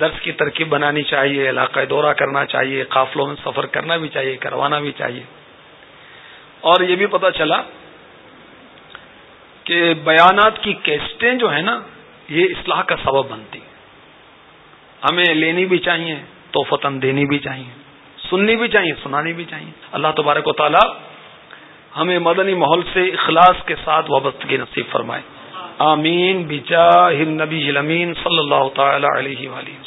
درس کی ترکیب بنانی چاہیے، علاقہ دورہ کرنا چاہیے، قافلوں میں سفر کرنا بھی چاہیے، کروانا بھی چاہیے۔ اور یہ بھی پتا چلا کہ بیانات کی کیسٹیں جو ہیں نا، یہ اصلاح کا سبب بنتی ہمیں لینی بھی چاہیے تو فتن دینی بھی چاہیے، سننی بھی چاہیے، سنانی بھی چاہیے۔ اللہ تبارک و تعالی ہمیں مدنی ماحول سے اخلاص کے ساتھ وابستگی نصیب فرمائے۔ آمین بجاہ النبی الامین صلی اللہ تعالی علیہ وسلم.